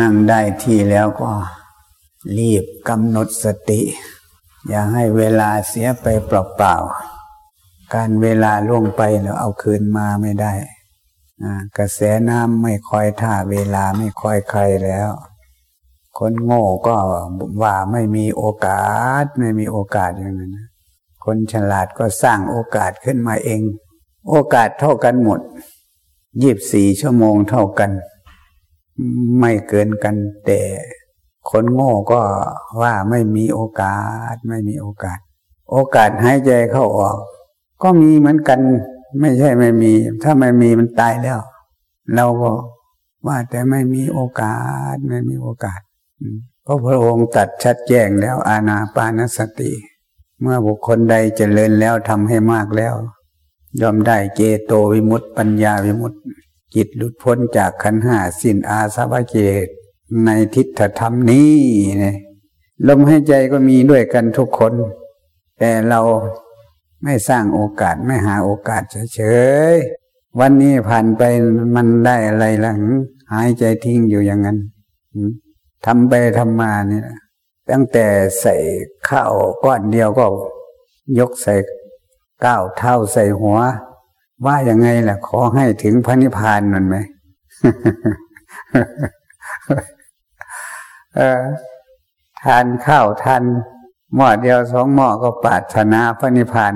นั่งได้ที่แล้วก็รีบกำหนดสติ อย่าให้เวลาเสียไปเปล่าๆ การเวลาล่วงไปแล้วเอาคืนมาไม่ได้ กระแสน้ำไม่คอยท่าเวลาไม่คอยใครแล้ว คนโง่ก็ว่าไม่มีโอกาสไม่มีโอกาสอย่างนั้น คนฉลาดก็สร้างโอกาสขึ้นมาเอง โอกาสเท่ากันหมดยีบสี่ชั่วโมงเท่ากัน ไม่เกินกัน แต่คนโง่ก็ว่าไม่มีโอกาส ไม่มีโอกาส โอกาสหายใจเข้าออก ก็มีเหมือนกัน ไม่ใช่ไม่มี ถ้าไม่มีมันตายแล้ว เราก็ว่าแต่ไม่มีโอกาส ไม่มีโอกาสเพราะพระองค์ตัดชัดแจ้งแล้ว อาณาปานสติ เมื่อบุคคลใดเจริญแล้วทำให้มากแล้ว ยอมได้เจโตวิมุตติปัญญาวิมุตติ จิตหลุดพ้นจากขันห้าสิ้นอาสวะเจตในทิฏฐธรรมนี้เนี่ยลมหายใจก็มีด้วยกันทุกคน แต่เราไม่สร้างโอกาสไม่หาโอกาสเฉยๆวันนี้ผ่านไปมันได้อะไรหลังหายใจทิ้งอยู่อย่างนั้นทำไปทำมาเนี่ยตั้งแต่ใส่ข้าวก้อนเดียวก็ ยกใส่ก้าวเท้าใส่หัว ว่าอย่างไงล่ะ ขอให้ถึงพระนิพพานมันไหมทานข้าวทานหม้อเดียวสองหม้อก็ปาถนาพระนิพพาน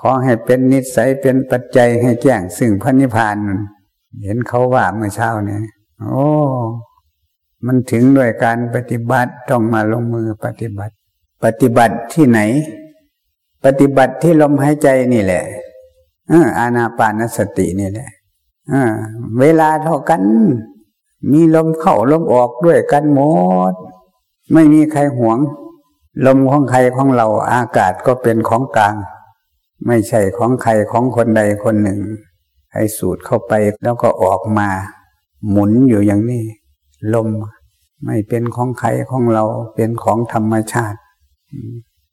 ขอให้เป็นนิสัยเป็นปัจจัยให้แจ้งซึ่งพระนิพพานเห็นเขาว่าเมื่อเช้าเนี่ยโอ้มันถึงด้วยการปฏิบัติต้องมาลงมือปฏิบัติ ปฏิบัติที่ไหน ปฏิบัติที่ลมหายใจนี่แหละ อาณาปานสตินี่แหละเวลาเท่ากัน มีลมเข้าลมออกด้วยกันหมด ไม่มีใครหวง ลมของใครของเราอากาศก็เป็นของกลาง ไม่ใช่ของใครของคนใดคนหนึ่งให้สูดเข้าไปแล้วก็ออกมา หมุนอยู่อย่างนี้ ลมไม่เป็นของใครของเราเป็นของธรรมชาติ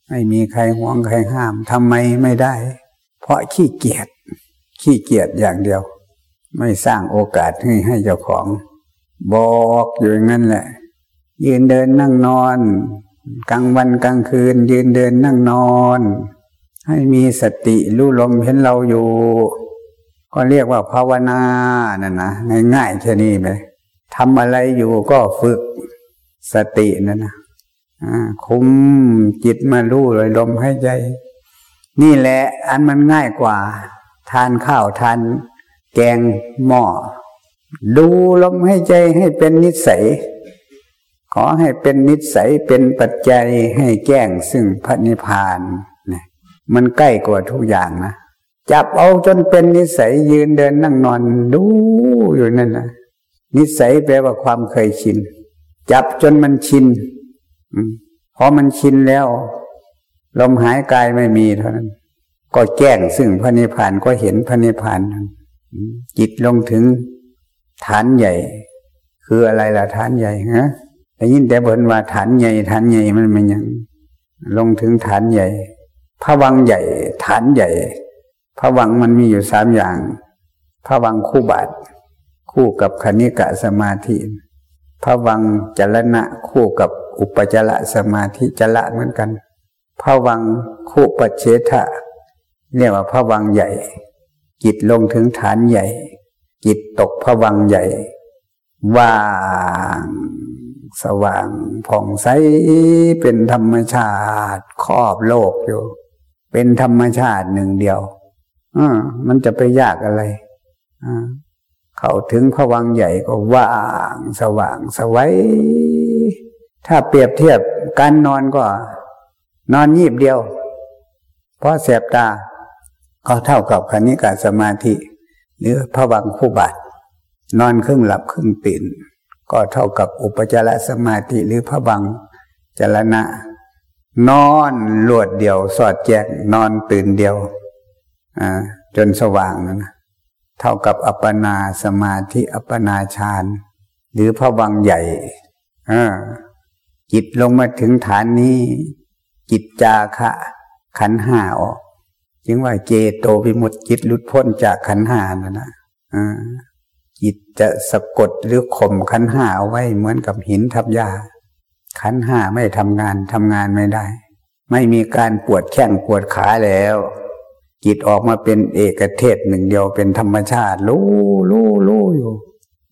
ไม่มีใครห่วงใครห้ามทำไมไม่ได้ เพราะขี้เกียจ ขี้เกียจอย่างเดียว ไม่สร้างโอกาสให้ให้เจ้าของ บอกอยู่อย่างนั้นแหละ ยืนเดินนั่งนอน กลางวันกลางคืน ยืนเดินนั่งนอน ให้มีสติรู้ลมเห็นเราอยู่ ก็เรียกว่าภาวนานั่นนะง่ายๆแค่นี้ไหมทำอะไรอยู่ก็ฝึกสตินั่นนะคุมจิตมาลู่เลยลมหายใจ นี่แหละ อันมันง่ายกว่า ทานข้าวทานแกงหม้อดูลมหายใจให้เป็นนิสัย ขอให้เป็นนิสัยเป็นปัจจัยให้แจ้งซึ่งพระนิพพานเนี่ยมันใกล้กว่าทุกอย่างนะจับเอาจนเป็นนิสัยยืนเดินนั่งนอนดูอยู่นั่นนะนิสัยแปลว่าความเคยชิน จับจนมันชินพอมันชินแล้ว ลมหายกายไม่มีเท่านั้น ก็แจ้งซึ่งพระนิพพานก็เห็นพระนิพพานจิตลงถึงฐานใหญ่ คืออะไรล่ะฐานใหญ่ฮะแต่ยินแต่บนว่าฐานใหญ่ฐานใหญ่มันมันยัง ลงถึงฐานใหญ่พระวังใหญ่ ฐานใหญ่พระวังมันมีอยู่สามอย่างพระวังคู่บาท คู่กับคณิกะสมาธิพระวังจรณะคู่กับอุปจารสมาธิจละเหมือนกันพระวังคู่ปัจเฉทะ เรียกว่าพระวังใหญ่ จิตลงถึงฐานใหญ่ จิตตกพระวังใหญ่ ว่างสว่างผ่องใสเป็นธรรมชาติครอบโลกอยู่ เป็นธรรมชาติหนึ่งเดียวอมันจะไปยากอะไรเข้าถึงพวังใหญ่ก็ว่างสว่างสวัยถ้าเปรียบเทียบการนอนก็ นอนยีบเดียว เพราะแสบตา ก็เท่ากับคณิกาสมาธิ หรือพระวังคู่บาทนอนครึ่งหลับครึ่งตื่น ก็เท่ากับอุปจารสมาธิหรือพระวังจรณะ นอนลวดเดียวสอดแจกนอนตื่นเดียวจนสว่างนะ เท่ากับอัปปนาสมาธิอัปปนาฌานหรือพระวังใหญ่จิตลงมาถึงฐานนี้ จิตจาคะขันห้าออก จึงว่าเจโตวิมุตติจิตหลุดพ้นจากขันหานั่นะจิตจะสะกดหรือข่มขันห้าเอาไว้เหมือนกับหินทับยา ขันห้าไม่ทำงานทำงานไม่ได้ ไม่มีการปวดแข้งปวดขาแล้ว จิตออกมาเป็นเอกเทศหนึ่งเดียวเป็นธรรมชาติรู้รู้รู้อยู่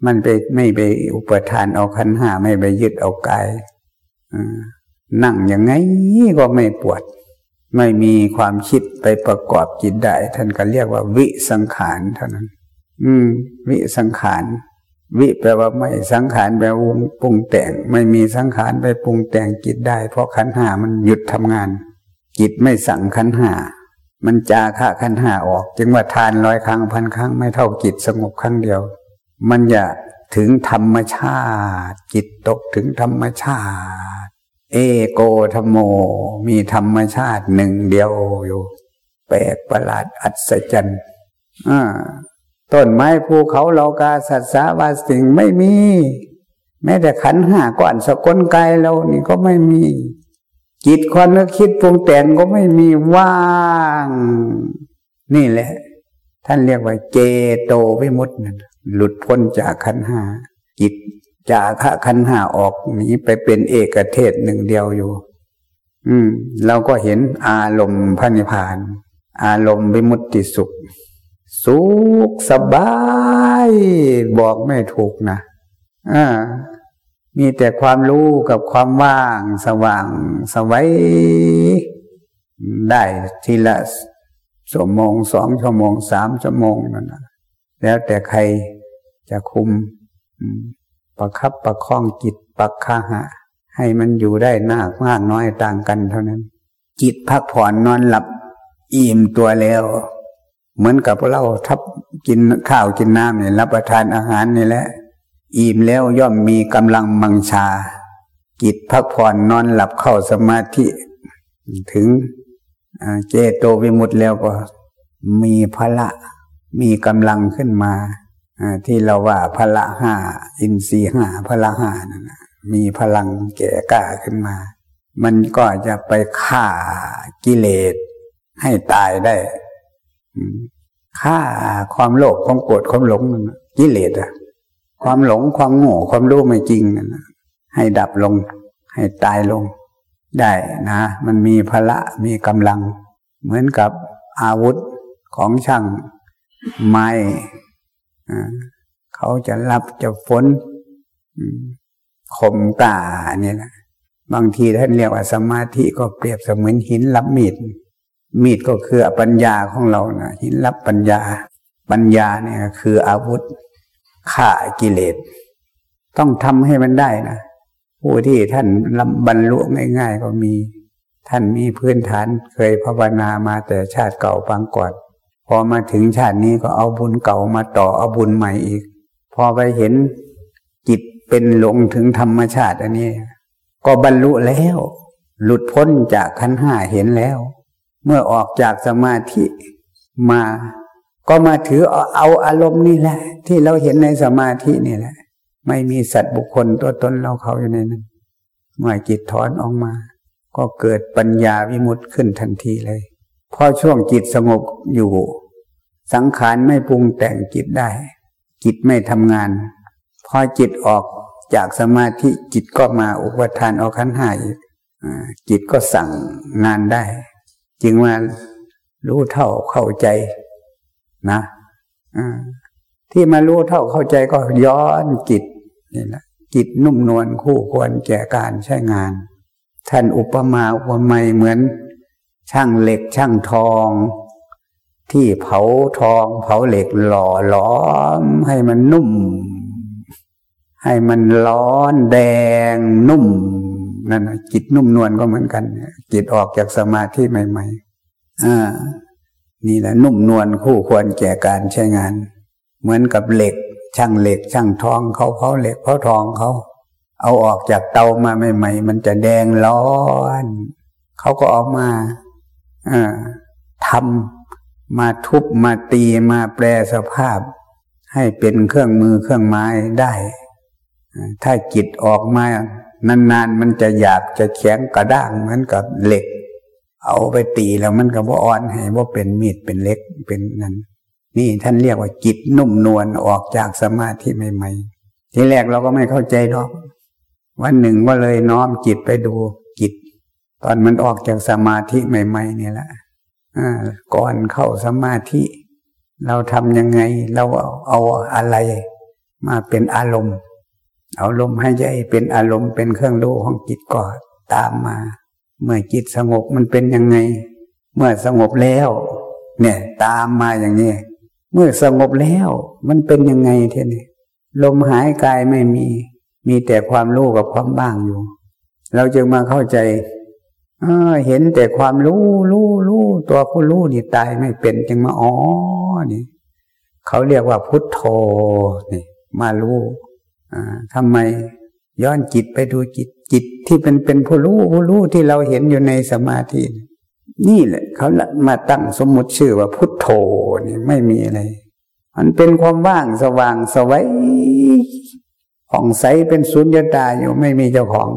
มันไปไม่ไปอุปทานเอาขันห้าไม่ไปยึดเอากายนั่งยังไงก็ไม่ปวด ไม่มีความคิดไปประกอบจิตได้ ท่านก็เรียกว่าวิสังขารเท่านั้น อืม วิสังขาร วิแปลว่าไม่สังขารแปลว่าปรุงแต่ง ไม่มีสังขารไปปรุงแต่งจิตได้ เพราะขันหามันหยุดทำงาน จิตไม่สั่งขันหา มันจาคะขันหาออก จึงว่าทานร้อยครั้งพันครั้งไม่เท่าจิตสงบครั้งเดียว มันจะถึงธรรมชาติ จิตตกถึงธรรมชาติ เอโกธโม มีธรรมชาติหนึ่งเดียวอยู่ แปลกประหลาดอัศจรรย์ต้นไม้ภูเขาเหล่ากาสัตว์สาวาสิ่งไม่มี แม้แต่ขันห้าก่อนสกลกายเรานี่ก็ไม่มี จิตความนึกคิดปรุงแต่งก็ไม่มีว่าง นี่แหละ ท่านเรียกว่าเจโตวิมุตต์หลุดพ้นจากขันห้าจิต จากขันห้าออกนี้ไปเป็นเอกเทศหนึ่งเดียวอยู่ อืม เราก็เห็นอารมณ์พระนิพพาน อารมณ์วิมุตติสุข สุขสบาย บอกไม่ถูกนะอ่ามีแต่ความรู้กับความว่างสว่างสวัยได้ทีละชั่วโมงสองชั่วโมงสามชั่วโมงนั่นนะแล้วแต่ใครจะคุม ประคับประคองจิตปักคาหะ ให้มันอยู่ได้นากมากน้อยต่างกันเท่านั้น จิตพักผ่อนนอนหลับอิ่มตัวแล้ว เหมือนกับเราทับกินข้าวกินน้ำเนี่ยรับประทานอาหารนี่แหละอิ่มแล้วย่อมมีกำลังมังชา จิตพักผ่อนนอนหลับเข้าสมาธิ ถึงเจโตวิมุตต์แล้วก็มีพละ มีกำลังขึ้นมา ที่เราว่าพละห้าอินทรีห้าพละห้านั่นมีพลังแก่กล้าขึ้นมา มันก็จะไปฆ่ากิเลสให้ตายได้ฆ่าความโลภความโกรธความหลงกิเลสอะความหลงความโง่ความรู้ไม่จริงนให้ดับลง ให้ตายลง ได้นะ มันมีพละมีกำลัง เหมือนกับอาวุธของช่างไม้ เขาจะรับจะฝนข่มกาเนี่ยนะบางทีท่านเรียกว่าสมาธิก็เปรียบเสมือนหินรับมีด มีดก็คือปัญญาของเรานะหินรับปัญญา ปัญญาเนี่ยคืออาวุธฆ่ากิเลส ต้องทำให้มันได้นะผู้ที่ท่านบรรลุง่าย ๆ ก็มี ท่านมีพื้นฐานเคยภาวนามาแต่ชาติเก่าปางก่อน พอมาถึงชาตินี้ก็เอาบุญเก่ามาต่อเอาบุญใหม่อีก พอไปเห็นจิตเป็นหลงถึงธรรมชาติอันนี้ ก็บรรลุแล้ว หลุดพ้นจากขันห้าเห็นแล้ว เมื่อออกจากสมาธิมา ก็มาถือเอาอารมณ์นี่แหละ ที่เราเห็นในสมาธินี่แหละ ไม่มีสัตว์บุคคลตัวตนเราเขาอยู่ในนั้นเมื่อจิตถอนออกมา ก็เกิดปัญญาวิมุตต์ขึ้นทันทีเลย พอช่วงจิตสงบอยู่ สังขารไม่ปรุงแต่งจิตได้ จิตไม่ทำงาน พอจิตออกจากสมาธิจิตก็มาอุปทานเอาขันหายจิตก็สั่งงานได้ จึงว่ารู้เท่าเข้าใจนะที่มารู้เท่าเข้าใจก็ย้อนจิตนี่แหละจิตนุ่มนวลคู่ควรแก่การใช้งาน ท่านอุปมาอุปไมยเหมือน ช่างเหล็กช่างทอง ที่เผาทอง เผาเหล็กหล่อล้อม ให้มันนุ่ม ให้มันร้อนแดงนุ่มนั่นจิตนุ่มนวลก็เหมือนกัน จิตออกจากสมาธิใหม่ๆอ่านี่แหละนุ่มนวลคู่ควรแก่การใช้งาน เหมือนกับเหล็ก ช่างเหล็ก ช่างทองเขาเผาเหล็กเผาทองเขา เอาออกจากเตามาใหม่ ๆ มันจะแดงร้อน เขาก็ออกมาอ่า ทำมาทุบมาตีมาแปลสภาพ ให้เป็นเครื่องมือเครื่องไม้ได้ ถ้าจิตออกมานานๆมันจะหยาบจะแข็งกระด้างเหมือนกับเหล็ก เอาไปตีแล้วมันก็บ่อ่อนให้ว่าเป็นมีดเป็นเล็กเป็นนั้นนี่ท่านเรียกว่าจิตนุ่มนวลออกจากสมาธิใหม่ๆทีแรกเราก็ไม่เข้าใจหรอก วันหนึ่งก็เลยน้อมจิตไปดูจิต ตอนมันออกจากสมาธิใหม่ๆนี่แหละก่อนเข้าสมาธิ เราทำยังไง เราเอาอะไรมาเป็นอารมณ์ เอาลมให้ใจเป็นอารมณ์เป็นเครื่องรู้ของจิตก่อนตามมา เมื่อจิตสงบมันเป็นยังไง เมื่อสงบแล้ว เนี่ย ตามมาอย่างนี้ เมื่อสงบแล้ว มันเป็นยังไงเท่นี้ลมหายกายไม่มี มีแต่ความรู้กับความบ้างอยู่ เราจึงมาเข้าใจ เห็นแต่ความรู้รู้รู้ตัวผู้รู้นี่ตายไม่เป็นจึงมาอ๋อนี่เขาเรียกว่าพุทโธนี่มารู้ทำไมย้อนจิตไปดูจิตจิตที่เป็นเป็นผู้รู้ผู้รู้ที่เราเห็นอยู่ในสมาธิ นี่แหละเขามาตั้งสมมุติชื่อว่าพุทโธนี่ไม่มีอะไร มันเป็นความว่างสว่างสวัยผ่องใสเป็นสุญญตาอยู่ไม่มีเจ้าของ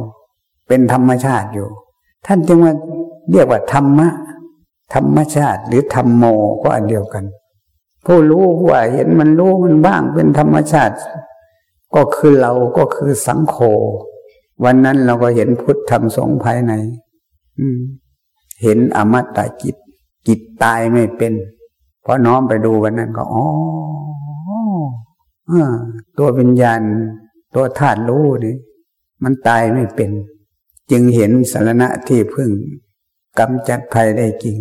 เป็นธรรมชาติอยู่ ท่านจึงว่าเรียกว่าธรรมะ ธรรมชาติหรือธรรมโมก็อันเดียวกัน ผู้รู้ผู้เห็นมันรู้มันบ้างเป็นธรรมชาติ ก็คือเราก็คือสังโฆวันนั้นเราก็เห็นพุทธธรรมสงภายใน อืม เห็นอมตะจิต จิตตายไม่เป็น เพราะน้อมไปดูวันนั้นก็อ๋อตัววิญญาณ ตัวธาตุรู้นี่มันตายไม่เป็น จึงเห็นสารณะที่พึ่งกำจัดภัยได้จริง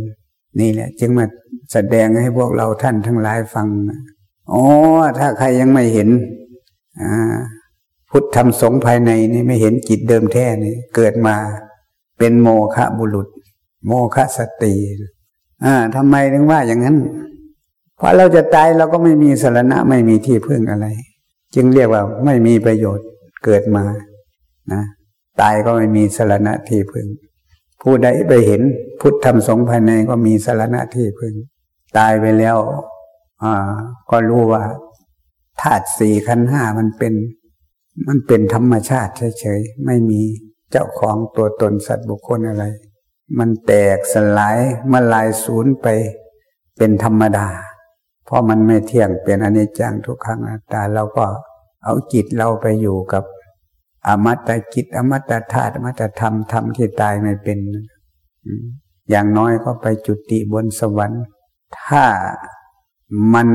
นี่แหละ จึงมาแสดงให้พวกเราท่านทั้งหลายฟังอ๋อถ้าใครยังไม่เห็นพุทธธรรมสงภายในนี่ไม่เห็นจิตเดิมแท้นี่เกิดมาเป็นโมฆะบุรุษ โมฆะสติอ่าทำไมถึงว่าอย่างนั้น เพราะเราจะตายเราก็ไม่มีสารณะไม่มีที่พึ่งอะไร จึงเรียกว่าไม่มีประโยชน์เกิดมานะ ตายก็ไม่มีสารณะที่พึง ผู้ใดไปเห็นพุทธธรรมสงภายในก็มีสารณะที่พึง ตายไปแล้ว อ่า ก็รู้ว่าธาตุสี่ขันห้ามันเป็น มันเป็นธรรมชาติเฉยๆไม่มีเจ้าของตัวตนสัตว์บุคคลอะไร มันแตกสลายมาลายสูญไปเป็นธรรมดา เพราะมันไม่เที่ยงเป็นอนิจจังทุกครั้งแต่เราก็เอาจิตเราไปอยู่กับ อมตะจิตอมตะธาตุอมตะธรรมธรรมที่ตายไม่เป็นอย่างน้อยก็ไปจุติบนสวรรค์ ถ้ามัน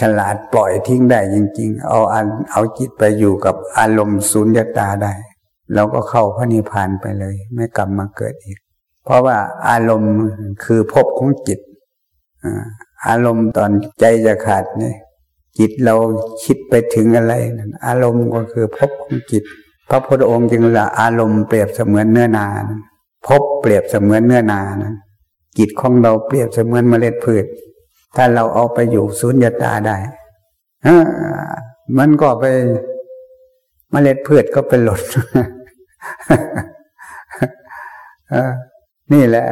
ฉลาดปล่อยทิ้งได้จริง ๆ เอาอันเอาจิตไปอยู่กับอารมณ์สุญญตาได้เราก็เข้าพระนิพพานไปเลย ไม่กลับมาเกิดอีก เพราะว่าอารมณ์คือภพของจิตอารมณ์ตอนใจจะขาดเนี่ย จิตเราคิดไปถึงอะไรนั่นอารมณ์ก็คือภพของจิต พระพุทธองค์จึงละอารมณ์เปรียบเสมือนเนื้อนาภพบเปรียบเสมือนเนื้อนานะจิตของเราเปรียบเสมือนเมล็ดพืช ถ้าเราเอาไปอยู่สุญญตาได้มันก็ไปเมล็ดพืชก็เป็นหล่นนี่แหละ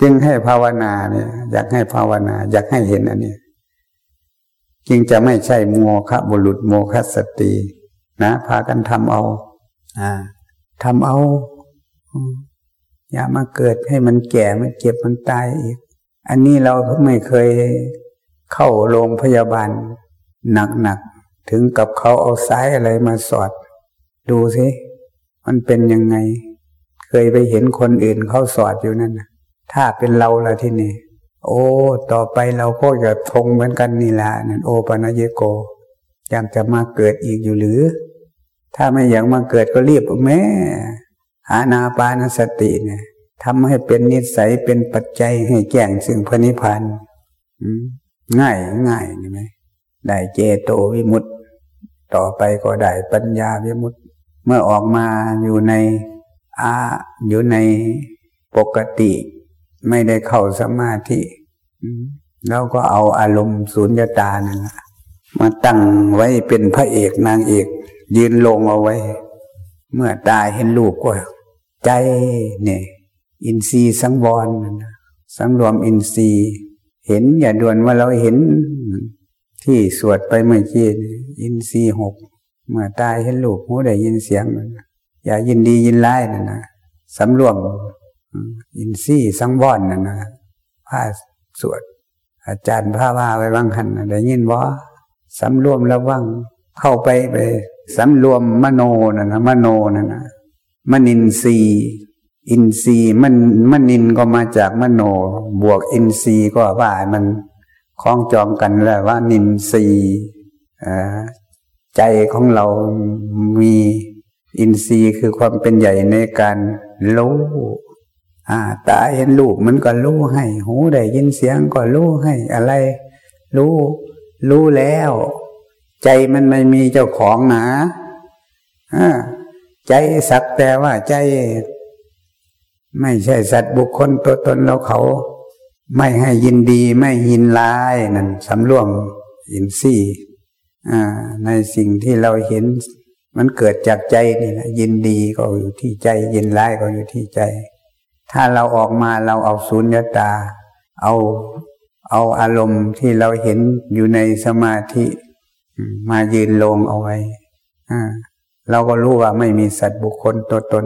จึงให้ภาวนาเนี่ย อยากให้ภาวนา อยากให้เห็นอันนี้ จึงจะไม่ใช่โมฆะบุรุษโมฆะสตินะพากันทำเอาอ่าทำเอา อย่ามาเกิดให้มันแก่มันเจ็บมันตายอีก อันนี้เราไม่เคยเข้าโรงพยาบาลหนักๆ ถึงกับเขาเอาสายอะไรมาสอด ดูสิมันเป็นยังไง เคยไปเห็นคนอื่นเขาสอดอยู่นั่นถ้าเป็นเราละที่นี่ โอ้ ต่อไปเราก็จะทงเหมือนกันนี่แหละนั่นโอปัญญโกอยากจะมาเกิดอีกอยู่หรือ ถ้าไม่อยากมาเกิดก็รีบแม่หานาปานสติเนี่ยทำให้เป็นนิสัยเป็นปัจจัยให้แจ้งซึ่งพระนิพพานง่ายง่ายนี่ไหมได้เจโตวิมุตต์ต่อไปก็ได้ปัญญาวิมุตต์เมื่อออกมาอยู่ในอาอยู่ในปกติ ไม่ได้เข้าสมาธิ แล้วก็เอาอารมณ์สุญญตานั่นมาตั้งไว้เป็นพระเอกนางเอก ยืนลงเอาไว้ เมื่อตายเห็นลูกก็ ใจเนี่ย อินทรีย์สังวรสังรวมอินทรีย์ เห็นอย่าด่วนว่าเราเห็น ที่สวดไปเมื่อกี้อินทรีย์หกเมื่อตายเห็นลูกหูได้ยินเสียง อย่ายินดียินร้ายนะนะสำรวมอินทรีย์สังวรนะนะผ้า สวด อาจารย์พาว่าไปบางหันได้ยินว่าสำรวมระวังเข้าไปไปสำรวมมโนนะนะมโนนะนะมนินทรีอินทรีมันมนินก็มาจากมโน บวกอินทรีก็ว่ามันคล้องจองกันแล้วว่านินทรีใจของเรามีอินทรีย์คือความเป็นใหญ่ในการรู้ ตาเห็นรูปมันก็รู้ให้ หูได้ยินเสียงก็รู้ให้อะไร รู้ รู้แล้ว ใจมันไม่มีเจ้าของนะใจสักแต่ว่าใจ ไม่ใช่สัตว์บุคคลตัวตนเราเขา ไม่ให้ยินดีไม่ยินร้ายนั่นสำรวมอินทรีย์ในสิ่งที่เราเห็น มันเกิดจากใจนี่แหละยินดีก็อยู่ที่ใจ ยินร้ายก็อยู่ที่ใจ ถ้าเราออกมาเราเอาสุญญตา เอาเอาอารมณ์ที่เราเห็นอยู่ในสมาธิมายืนลงเอาไว้เราก็รู้ว่าไม่มีสัตว์บุคคลตัวตน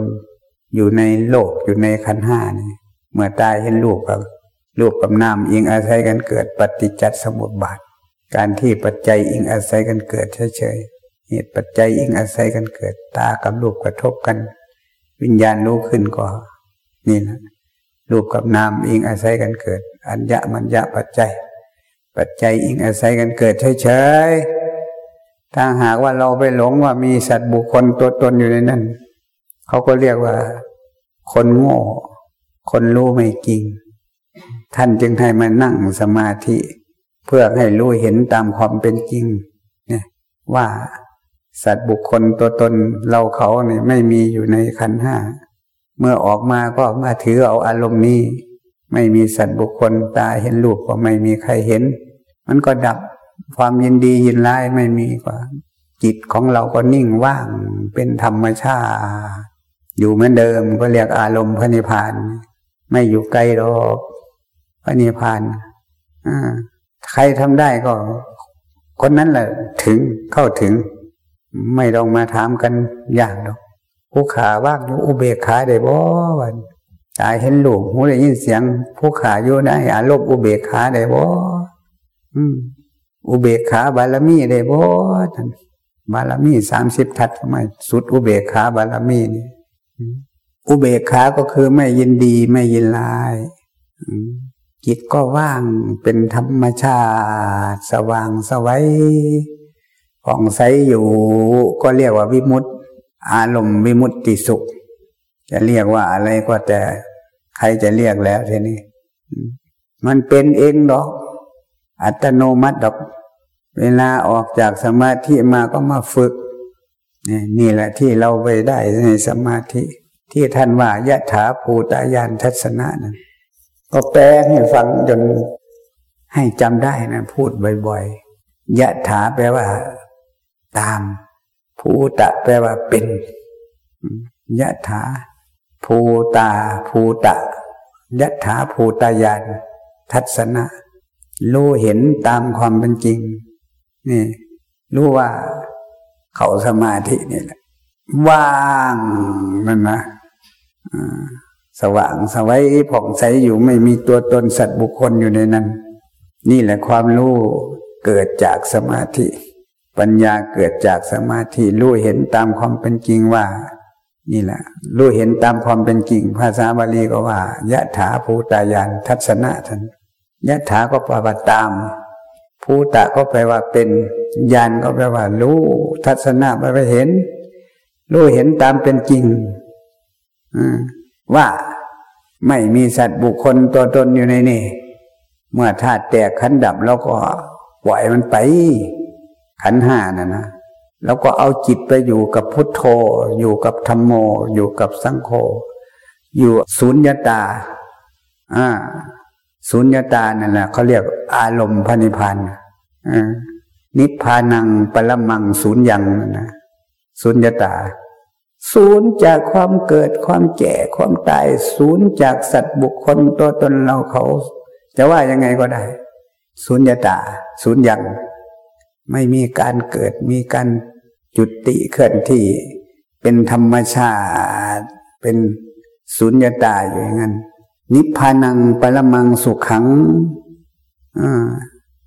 อยู่ในโลกอยู่ในขันห้านี่เมื่อตายเห็นรูปกับรูปกับนามอิงอาศัยกันเกิดปฏิจจสมุปบาท การที่ปัจจัยอิงอาศัยกันเกิดเฉยเหตุปัจจัยอิงอาศัยกันเกิด ตากับรูปกระทบกัน วิญญาณรู้ขึ้นก็ นี่นะรูปกับนามอิงอาศัยกันเกิด อัญญะมัญญะปัจจัย ปัจจัยอิงอาศัยกันเกิดเฉยๆถ้าหากว่าเราไปหลงว่ามีสัตว์บุคคลตัวตนอยู่ในนั้นเขาก็เรียกว่า คนโง่ คนรู้ไม่จริง ท่านจึงให้มานั่งสมาธิ เพื่อให้รู้เห็นตามความเป็นจริง เนี่ยว่าสัตว์บุคคลตัวตนเราเขาเนี่ยไม่มีอยู่ในขันห้า เมื่อออกมาก็มาถือเอาอารมณ์นี้ ไม่มีสัตว์บุคคลตาเห็นรูปก็ไม่มีใครเห็น มันก็ดับความยินดียินร้ายไม่มีกว่า จิตของเราก็นิ่งว่างเป็นธรรมชาติ อยู่เหมือนเดิมก็เรียกอารมณ์พระนิพพาน ไม่อยู่ไกลหรอกพระนิพพานใครทำได้ก็ คนนั้นแหละถึงเข้าถึง ไม่ต้องมาถามกันย่างดอก ผู้ขาว่างอยู่อุเบกขาได้บ่วันตายเห็นลูกหูได้ยินเสียง ผู้ขาอยู่ได้อารมณ์อุเบกขาได้บ่อืมอุเบกขาบารมีได้บ่บารมีสามสิบทัศทำไมสุดอุเบกขาบารมีนี่อุเบกขาก็คือไม่ยินดีไม่ยินลายจิตก็ว่างเป็นธรรมชาติ สว่างสวัยผ่องใสอยู่ ก็เรียกว่าวิมุตติ อารมณ์วิมุตติสุข จะเรียกว่าอะไรก็แต่ใครจะเรียกแล้วทีนี้ มันเป็นเองดอก อัตโนมัติดอก เวลาออกจากสมาธิมาก็มาฝึก นี่นี่แหละที่เราไปได้ในสมาธิ ที่ท่านว่ายะถาภูตายานทัศนะนั้นก็แปลให้ฟังจนให้จำได้นะ พูดบ่อยๆยะถาแปลว่า ตาม ภูตะแปลว่าเป็นยะถาภูตาภูตะยะถาภูตายานทัศนะรู้เห็นตามความเป็นจริง นี่รู้ว่าเขาสมาธินี่แหละว่างนั่นนะสว่างสวัยผ่องใสอยู่ไม่มีตัวตนสัตว์บุคคลอยู่ในนั้น นี่แหละความรู้เกิดจากสมาธิ ปัญญาเกิดจากสมาธิรู้เห็นตามความเป็นจริงว่า นี่แหละรู้เห็นตามความเป็นจริง ภาษาบาลีก็ว่ายะถาภูตายานทัศนะท่านยะถาก็แปลว่าตามภูตะก็แปลว่าเป็นยานก็แปลว่า รู้ทัศนะแปลว่าเห็น รู้เห็นตามเป็นจริงว่าไม่มีสัตว์บุคคลตัวตนอยู่ในนี่ เมื่อธาตุแตกขันดับแล้วก็ปล่อยมันไป ขันห้านะนะแล้วก็เอาจิตไปอยู่กับพุทโธ อยู่กับธรรมโม อยู่กับสังโฆอยู่ศูนยตาอ่าศูนยตานั่นแหละเขาเรียกอารมณ์พนิพพานนิพพานังปรมังศูนย์ยังนะศูนยตาศูนย์จากความเกิดความแก่ความตายศูนย์จากสัตว์บุคคลตัวตนเราเขา จะว่ายังไงก็ได้ศูนยตาศูนย์ยัง ไม่มีการเกิดมีการจุติเคลื่อนที่เป็นธรรมชาติ เป็นสุญญตาอยู่อย่างนั้น นิพพานังปรมังสุขขัง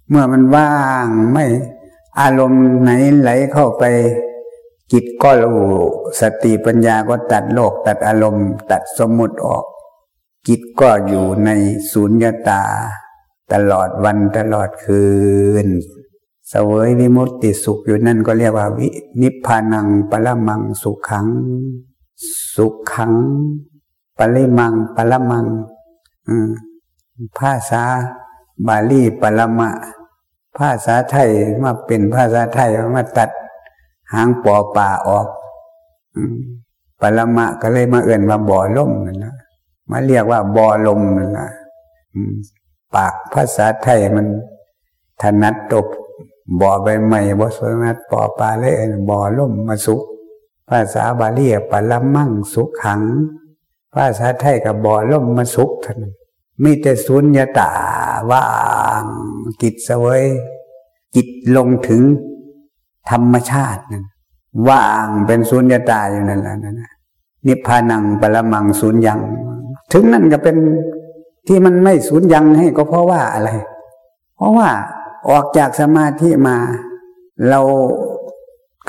เมื่อมันว่างไม่อารมณ์ไหนไหลเข้าไปจิตก็รู้สติปัญญาก็ตัดโลก ตัดอารมณ์ ตัดสมมุติออกจิตก็อยู่ในศูนยตา ตลอดวันตลอดคืน เสวยวิมุตติสุขอยู่นั่นก็เรียกว่าวินิพพานังปรมังสุขัง สุขังปริมังปรมังภาษาบาลีปรมะ ภาษาไทยมาเป็นภาษาไทยมาตัดหางปอป่าออกปรมะก็เลยมาเอื่นมาบ่อลมนะมาเรียกว่าบ่อลมนั่นนะปากภาษาไทยมันถนัดตบ บ่อใบไม้บ่สนัดปอป่าเลยบ่อล่มมาสุข ภาษาบาลีปรมั่งสุขขัง ภาษาไทยกับบ่อล่มมาสุขท่านมีแต่สุญญตาว่างจิตเสวย จิตลงถึงธรรมชาตินั่นว่างเป็นสุญญตาอยู่นั่นแหละนะนิพพานังปรมังสุญญัง ถึงนั่นก็เป็นที่มันไม่สุญญังให้ก็เพราะว่าอะไร เพราะว่า ออกจากสมาธิมา เรา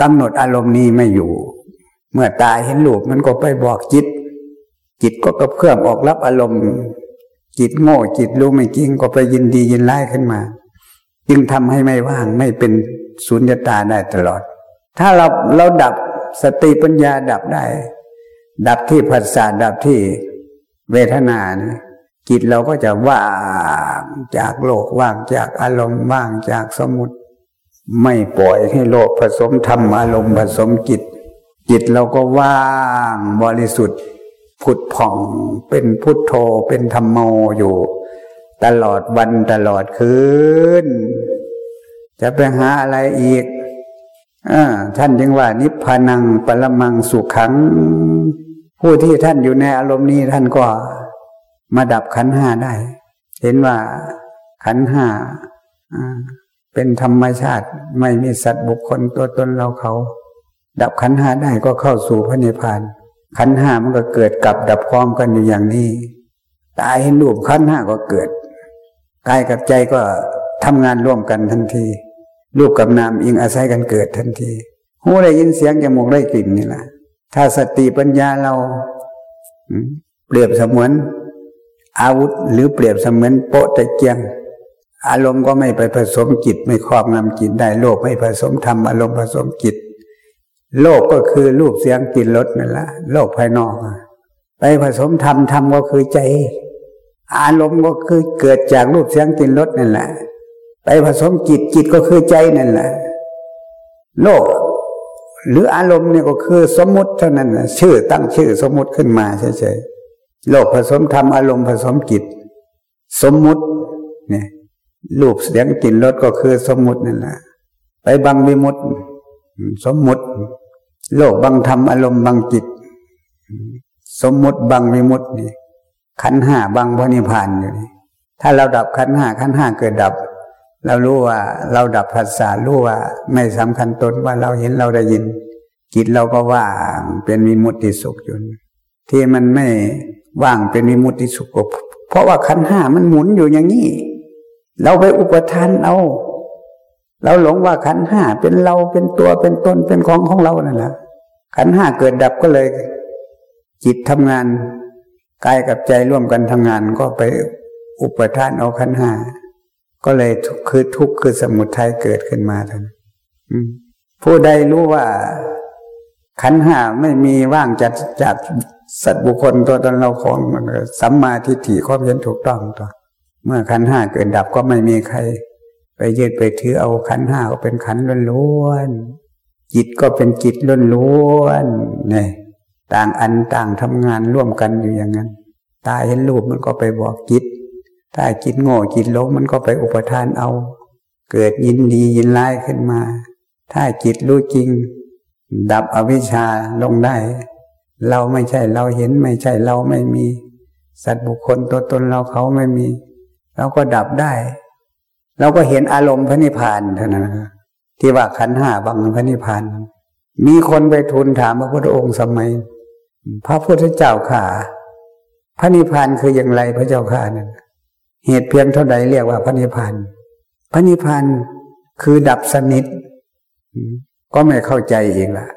กำหนดอารมณ์นี้ไม่อยู่ เมื่อตายเห็นรูปมันก็ไปบอกจิต จิตก็กระเพื่อมออกรับอารมณ์ จิตโง่จิตรู้ไม่จริงก็ไปยินดียินร้ายขึ้นมา จึงทำให้ไม่ว่างไม่เป็นสุญญตาได้ตลอด ถ้าเราเราดับสติปัญญาดับได้ ดับที่ผัสสะดับที่เวทนานะ จิตเราก็จะว่างจากโลกว่างจากอารมณ์ว่างจากสมุติ ไม่ปล่อยให้โลกผสมธรรมอารมณ์ผสมจิต จิตเราก็ว่างบริสุทธิ์ผุดผ่องเป็นพุทโธเป็นธรรมโมอยู่ ตลอดวันตลอดคืน จะไปหาอะไรอีกอท่านจึงว่า นิพพานังปรมังสุขขัง ผู้ที่ท่านอยู่ในอารมณ์นี้ท่านก็ มาดับขันห้าได้ เห็นว่าขันห้าเป็นธรรมชาติไม่มีสัตว์บุคคลตัวตนเราเขา ดับขันห้าได้ก็เข้าสู่พระนิพพาน ขันห้ามันก็เกิดกับดับพร้อมกันอยู่อย่างนี้ตายเห็นรูปขันห้าก็เกิดกายกับใจก็ทำงานร่วมกันทันที รูปกับนามอิงอาศัยกันเกิดทันทีหูได้ยินเสียงจมูกได้กลิ่นนี่แหละถ้าสติปัญญาเราเปรียบเสมือน อาวุธหรือเปรียบเสมือนโปะตะเกียง อารมณ์ก็ไม่ไปผสมจิตไม่ครอบงำจิตได้โลกไม่ผสมธรรมอารมณ์ผสมจิต โลกก็คือรูปเสียงกลิ่นรสนั่นแหละโลกภายนอก ไปผสมธรรมธรรมก็คือใจ อารมณ์ก็คือเกิดจากรูปเสียงกลิ่นรสนั่นแหละ ไปผสมจิตจิตก็คือใจนั่นแหละ โลกหรืออารมณ์เนี่ยก็คือสมมติเท่านั้นนะชื่อตั้งชื่อสมมติขึ้นมาเฉยๆ โลกผสมธรรมอารมณ์ผสมจิต สมมุติเนี่ยรูปเสียงกลิ่นรสก็คือสมมุตินั่นแหละไปบังวิมุตสมมุติ โลกบังธรรมอารมณ์บังจิต สมมุติบังวิมุตินี่ขันห้าบังพระนิพพานอยู่นี่ถ้าเราดับขันห้าขันห้าเกิดดับ เรารู้ว่าเราดับภาษารู้ว่าไม่สำคัญตนว่าเราเห็นเราได้ยินจิตเราก็ว่างเป็นวิมุตติสุขอยู่ ที่มันไม่ว่างเป็นวิมุตติสุขเพราะว่าขันห้ามันหมุนอยู่อย่างนี้ เราไปอุปทานเอาเราหลงว่าขันห้าเป็นเราเป็นตัวเป็นตนเป็นของของเรานั่นแหละขันห้าเกิดดับก็เลย จิตทำงานกายกับใจร่วมกันทำงานก็ไปอุปทานเอาขันห้าก็เลยคือทุกข์คือสมุทัยเกิดขึ้นมาท่านผู้ใดรู้ว่า ขันห้าไม่มีว่างจากจากสัตว์บุคคลตัวตนเราของมันสัมมาทิฏฐิความเห็นถูกต้องต่อเมื่อขันห้าเกิดดับก็ไม่มีใคร ไปยึดไปถือเอาขันห้าก็เป็นขันล้วนจิตก็เป็นจิตล้วนๆเนี่ยต่างอันต่างทำงานร่วมกันอยู่อย่างนั้น ตาเห็นรูปมันก็ไปบอกจิตถ้าจิตโง่จิตหลงมันก็ไปอุปทานเอา เกิดยินดียินร้ายขึ้นมา ถ้าจิตรู้จริง ดับอวิชชาลงได้ เราไม่ใช่เราเห็นไม่ใช่เราไม่มี สัตว์บุคคลตัวตนเราเขาไม่มี เราก็ดับได้ เราก็เห็นอารมณ์พระนิพพานเท่านั้นที่ว่าขันห้าบังพระนิพพาน มีคนไปทูลถามพระพุทธองค์สมัย พระพุทธเจ้าข่าพระนิพพานคืออย่างไรพระเจ้าข่านั่นเหตุเพียงเท่าใดเรียกว่าพระนิพพาน พระนิพพานคือดับสนิท ก็ไม่เข้าใจอีกละ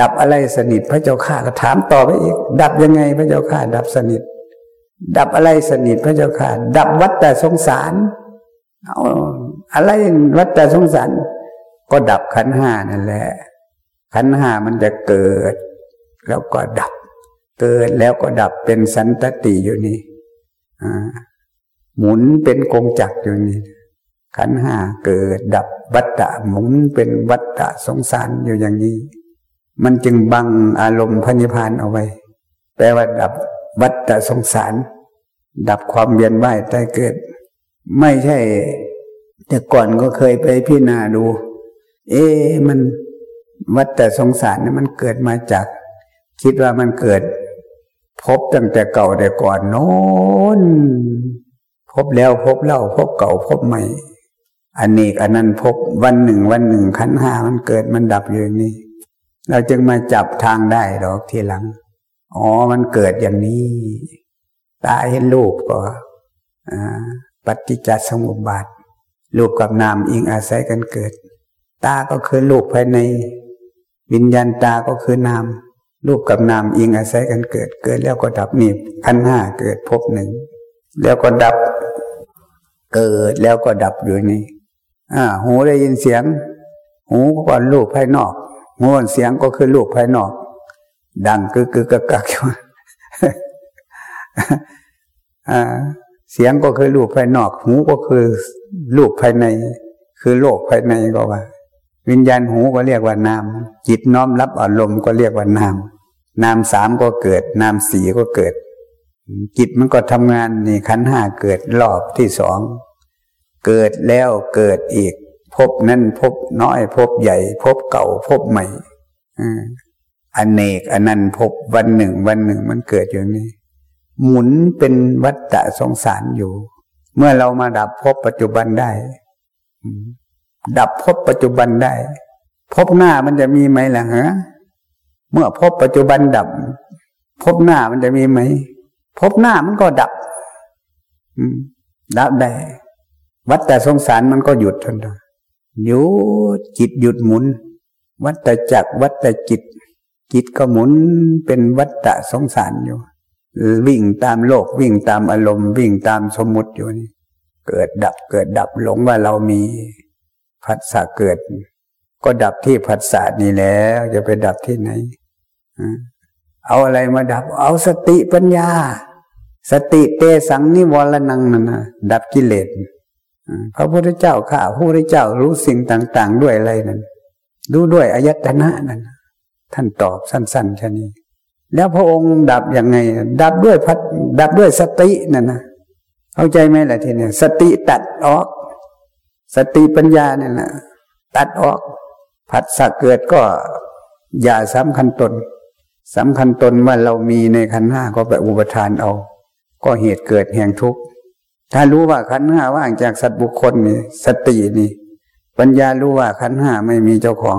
ดับอะไรสนิทพระเจ้าข้าก็ถามต่อไปอีก ดับยังไงพระเจ้าข้าดับสนิท ดับอะไรสนิทพระเจ้าข้าดับวัฏแต่สงสารเอาอะไรวัฏแต่สงสารก็ดับขันห้านั่นแหละ ขันห้ามันจะเกิด แล้วก็ดับ เกิดแล้วก็ดับเป็นสันตติอยู่นี่หมุนเป็นกงจักรอยู่นี่ ขันห้าเกิดดับวัฏฏะหมุนเป็นวัฏฏะสงสารอยู่อย่างนี้ มันจึงบังอารมณ์พระนิพพานเอาไว้ แปลว่าดับวัฏฏะสงสาร ดับความเวียนว่ายตายเกิด ไม่ใช่ แต่ก่อนก็เคยไปพิจารณาดู เอ๊มันวัฏฏะสงสารนี่มันเกิดมาจาก คิดว่ามันเกิด พบตั้งแต่เก่าแต่ก่อนโน้นพบแล้วพบเล่าพบเก่าพบใหม่ อันนี้อันนั้นพบวันหนึ่ง วันหนึ่งขันห้ามันเกิดมันดับอยู่นี่ เราจึงมาจับทางได้หรอกทีหลัง อ๋อมันเกิดอย่างนี้ ตาเห็นรูปก็ปฏิจจสมุปบาทรูปกับนามอิงอาศัยกันเกิด ตาก็คือรูปภายใน วิญญาณตาก็คือนามรูปกับนามอิงอาศัยกันเกิด เกิดแล้วก็ดับนี่ขันห้าเกิดพบหนึ่งแล้วก็ดับ เกิดแล้วก็ดับอยู่นี่ อ่าหูได้ยินเสียง หูก็ลูกภายนอกหูเสียงก็คือลูกภายนอก ดังกึกกึกกักกักอ่าเสียงก็คือลูกภายนอก หูก็คือลูกภายใน คือโลกภายในก็ว่า วิญญาณหูก็เรียกว่านาม จิตน้อมรับอารมณ์ก็เรียกว่านาม นามสามก็เกิด นามสี่ก็เกิด จิตมันก็ทำงานนี่ขันห้าเกิดรอบที่สอง เกิดแล้วเกิดอีก พบนั้นพบน้อยพบใหญ่ พบเก่าพบใหม่อันเนกอันนั้นพบวันหนึ่ง วันหนึ่งมันเกิดอย่างนี้ หมุนเป็นวัฏฏะสงสารอยู่ เมื่อเรามาดับพบปัจจุบันได้ดับพบปัจจุบันได้ พบหน้ามันจะมีไหมล่ะฮะเมื่อพบปัจจุบันดับ พบหน้ามันจะมีไหม พบหน้ามันก็ดับดับได้ วัฏแต่สงสารมันก็หยุดทันทีหยุดจิตหยุดหมุน วัฏจักวัฏจิต จิตก็หมุนเป็นวัฏฏะสงสารอยู่วิ่งตามโลกวิ่งตามอารมณ์ วิ่งตามสมมุติอยู่นี่ เกิดดับเกิดดับหลงว่าเรามีผัสสะเกิด ก็ดับที่ผัสสะนี่แล้วจะไปดับที่ไหนเอาอะไรมาดับ เอาสติปัญญา สติเตสังนิวรนังนั่นนะดับกิเลส พระพุทธเจ้าข้าพระพุทธเจ้ารู้สิ่งต่าง ๆ ด้วยอะไรนั้นรู้ด้วยอายตนะนั้นท่านตอบสั้นๆแค่นี้ แล้วพระองค์ดับยังไง ดับด้วยพัดดับด้วยสตินั่นนะเข้าใจไหมล่ะทีนี้สติตัดออก สติปัญญาเนี่ยนะตัดออก ผัสสะเกิดก็อย่าสำคัญตนสำคัญตนว่าเรามีในขันห้าก็ไปอุปทานเอา ก็เหตุเกิดแห่งทุกข์ ถ้ารู้ว่าขันห้าว่างจากสัตว์บุคคลนี่สตินี่ ปัญญารู้ว่าขันห้าไม่มีเจ้าของ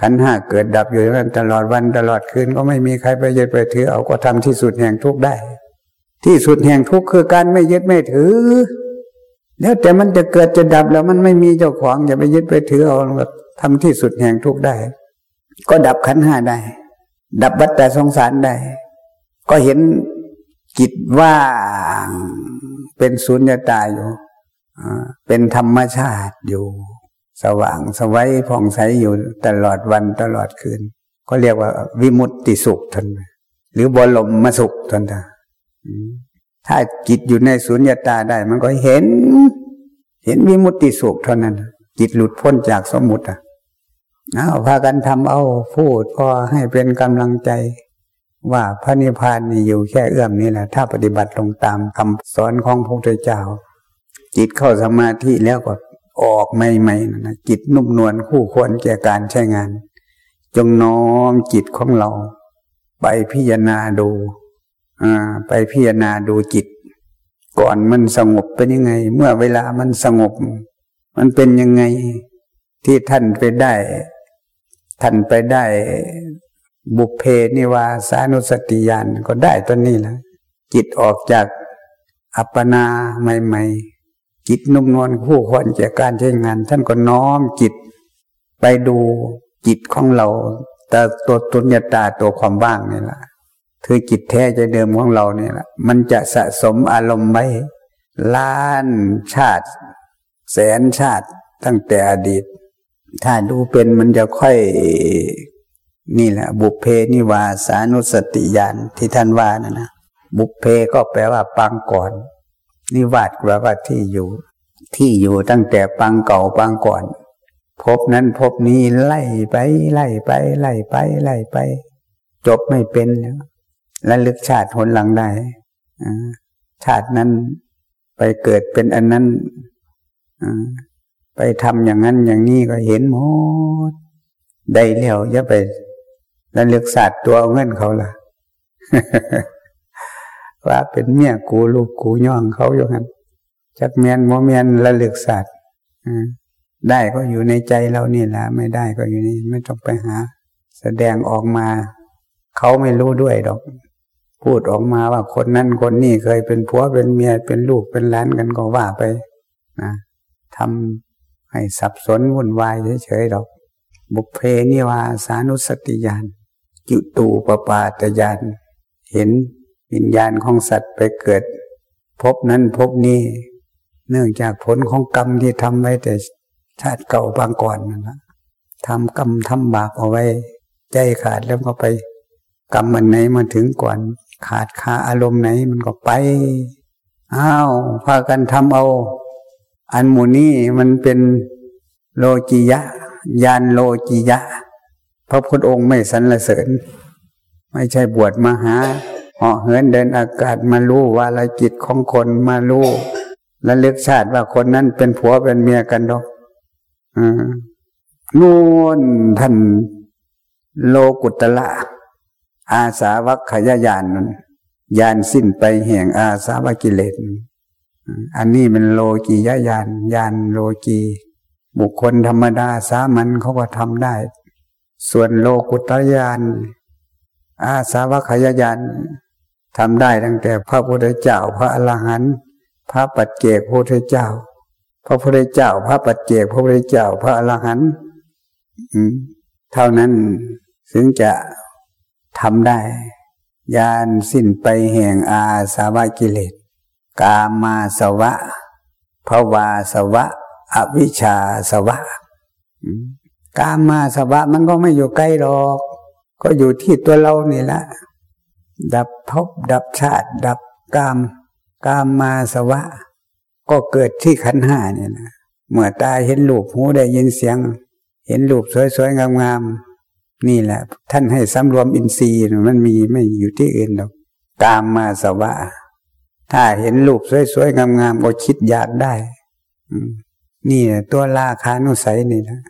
ขันห้าเกิดดับอยู่นั้นตลอดวันตลอดคืนก็ไม่มีใครไปยึดไปถือเอาก็ทำที่สุดแห่งทุกข์ได้ ที่สุดแห่งทุกข์คือการไม่ยึดไม่ถือ แล้วแต่มันจะเกิดจะดับแล้วมันไม่มีเจ้าของอย่าไปยึดไปถือเอาแบบทำที่สุดแห่งทุกข์ได้ ก็ดับขันห้าได้ ดับวัฏแต่สงสารได้ ก็เห็นจิตว่าง เป็นสุญญตาอยู่เป็นธรรมชาติอยู่ สว่างสวัยผ่องใสอยู่ตลอดวันตลอดคืน ก็เรียกว่าวิมุตติสุขทันหรือบรมมาสุขทันทาถ้าจิตอยู่ในสุญญตาได้ มันก็เห็น เห็นวิมุตติสุขเท่านั้น จิตหลุดพ้นจากสมมุติอะเอาพากันทำเอาพูดพอให้เป็นกำลังใจ ว่าพระนิพพานนี่อยู่แค่เอื้อมนี่แหละถ้าปฏิบัติลงตามคำสอนของพระพุทธเจ้า จิตเข้าสมาธิแล้วก็ออกใหม่ๆนะจิตนุ่มนวลคู่ควรแก่การใช้งาน จงน้อมจิตของเรา ไปพิจารณาดูอ่าไปพิจารณาดูจิต ก่อนมันสงบเป็นยังไง เมื่อเวลามันสงบ มันเป็นยังไงที่ท่านไปได้ ท่านไปได้ บุพเพนิวาสานุสติยานก็ได้ตัวนี้แหละจิตออกจากอัปปนาใหม่ๆจิตนุ่มนวลคู่ควรแก่การใช้งาน ท่านก็น้อมจิต ไปดูจิตของเรา แต่ตัวตุญญาตาตัวความว่างนี่แหละคือจิตแท้ใจเดิมของเราเนี่ยแหละมันจะสะสมอารมณ์ไว้ล้านชาติ แสนชาติตั้งแต่อดีต ถ้าดูเป็นมันจะค่อย นี่แหละ บุพเพนิวาสานุสติญาณที่ท่านว่านะนะบุพเพก็แปลว่าปังก่อน นิวาสแปลว่าที่อยู่ ที่อยู่ตั้งแต่ปังเก่าปังก่อน พบนั้นพบนี้ไล่ไป ไล่ไป ไล่ไป ไล่ไป จบไม่เป็นแล้วและลึกชาติหนหลังได้ชาตินั้นไปเกิดเป็นอันนั้นไปทำอย่างนั้นอย่างนี้ก็เห็นหมด ได้แล้วอย่าไป ระลึกศาสตร์ตัวเอาเงินเขาล่ะ ว่าเป็นเมียกูลูกกูย่องเขาอย่างนั้นจักเมียนโมเมียนระลึกศาสตร์ได้ก็อยู่ในใจเรานี่แหละไม่ได้ก็อยู่นี่ไม่ต้องไปหา แสดงออกมา เขาไม่รู้ด้วยดอก พูดออกมาว่าคนนั้นคนนี้เคยเป็นผัวเป็นเมียเป็นลูกเป็นหลานกันก็ว่าไปนะทำให้สับสนวุ่นวายเฉยๆดอก บุพเพนิวาสานุสติญาณ จุตูปปาตญาณเห็นวิญญาณของสัตว์ไปเกิด พบนั้นพบนี้ เนื่องจากผลของกรรมที่ทำไว้แต่ชาติเก่าบางก่อนนะทำกรรมทำบาปเอาไว้ ใจขาดแล้วก็ไป กรรมมันไหนมาถึงก่อน ขาดคาอารมณ์ไหนมันก็ไป อ้าวพากันทำเอา อันหมูนี้มันเป็นโลจิยะยานโลจิยะ พระพุทธองค์ไม่สรรเสริญ ไม่ใช่บวชมาหาเหาะเหินเดินอากาศมารู้ว่าละจิตของคนมารู้และเลือกชาติว่าคนนั้นเป็นผัวเป็นเมียกันดอกนู่นท่านโลกุตละ อาสาวัคขยายานนั้นยานสิ้นไปแห่งอาสาวกิเลสอันนี้เป็นโลกียญาณยานโลกี บุคคลธรรมดาสามัญเขาก็ทำได้ ส่วนโลกุตยาน อาสาวขยายานทำได้ตั้งแต่พระพุทธเจ้าพระอรหันต์พระปัจเจกพุทธเจ้า พระพุทธเจ้า พระปัจเจกพระพุทธเจ้าพระอรหันต์เท่านั้นถึงจะทำได้ ยานสิ้นไปแห่งอาสาวะกิเลส กามาสวะภวาสวะ อวิชชาสวะ กามมาสวะมันก็ไม่อยู่ใกล้หรอก ก็อยู่ที่ตัวเรานี่แหละ ดับภพดับชาติ ดับกาม กามมาสวะ ก็เกิดที่ขันห้าเนี่ยนะเมื่อตาเห็นรูปหูได้ยินเสียง เห็นรูปสวยๆงามๆนี่แหละ ท่านให้สำรวมอินทรีย์มันมีไม่อยู่ที่อื่นหรอกกามมาสวะ ถ้าเห็นรูปสวยๆงามๆก็คิดอยากได้นี่ตัวราคานุสัยนี่นะ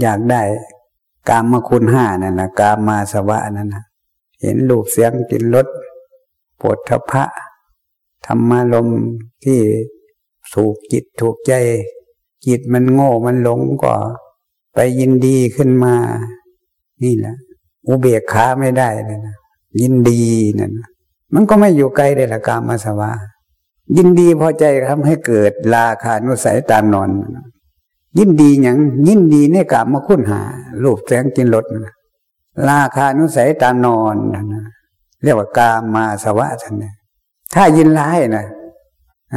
อยากได้กามมาคุณห้านั่นนะกามมาสวะนั่นนะเห็นรูปเสียงกินรสปวดทพะธรรมารมที่ถูกจิตถูกใจ จิตมันโง่มันหลงก็ไปยินดีขึ้นมา นี่แหละอุเบกขาไม่ได้เลยนะยินดีนั่นมันก็ไม่อยู่ไกลเลยละกามาสวายินดีพอใจทำให้เกิดราคานุสัยตามนอน ยินดีอย่างยินดีในกามาคุ้นหารูปแสงกินรสราคานุสัยตามนอนนะเรียกว่ากามาสวะท่านเนี่ยถ้ายินร้ายนะ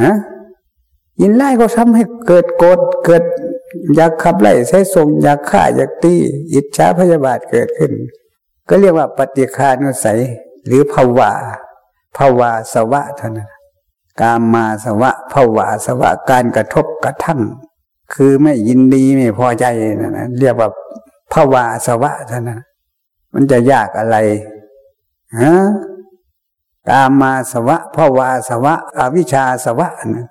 ฮะยินร้ายก็ทำให้เกิดโกรธเกิด อยากขับไล่ใช้ส่งอยากฆ่าอยากตีอิจฉาพยาบาทเกิดขึ้น ก็เรียกว่าปฏิคานุสัย หรือภาวะภาวะสวะเท่านั้นกามาสวะภาวะสวะการกระทบกระทั่ง คือไม่ยินดีไม่พอใจนะนะเรียกว่าภาวะสวะท่านั้นมันจะยากอะไรฮะกามาสวะภาวาสวะ อวิชชาสวะนะ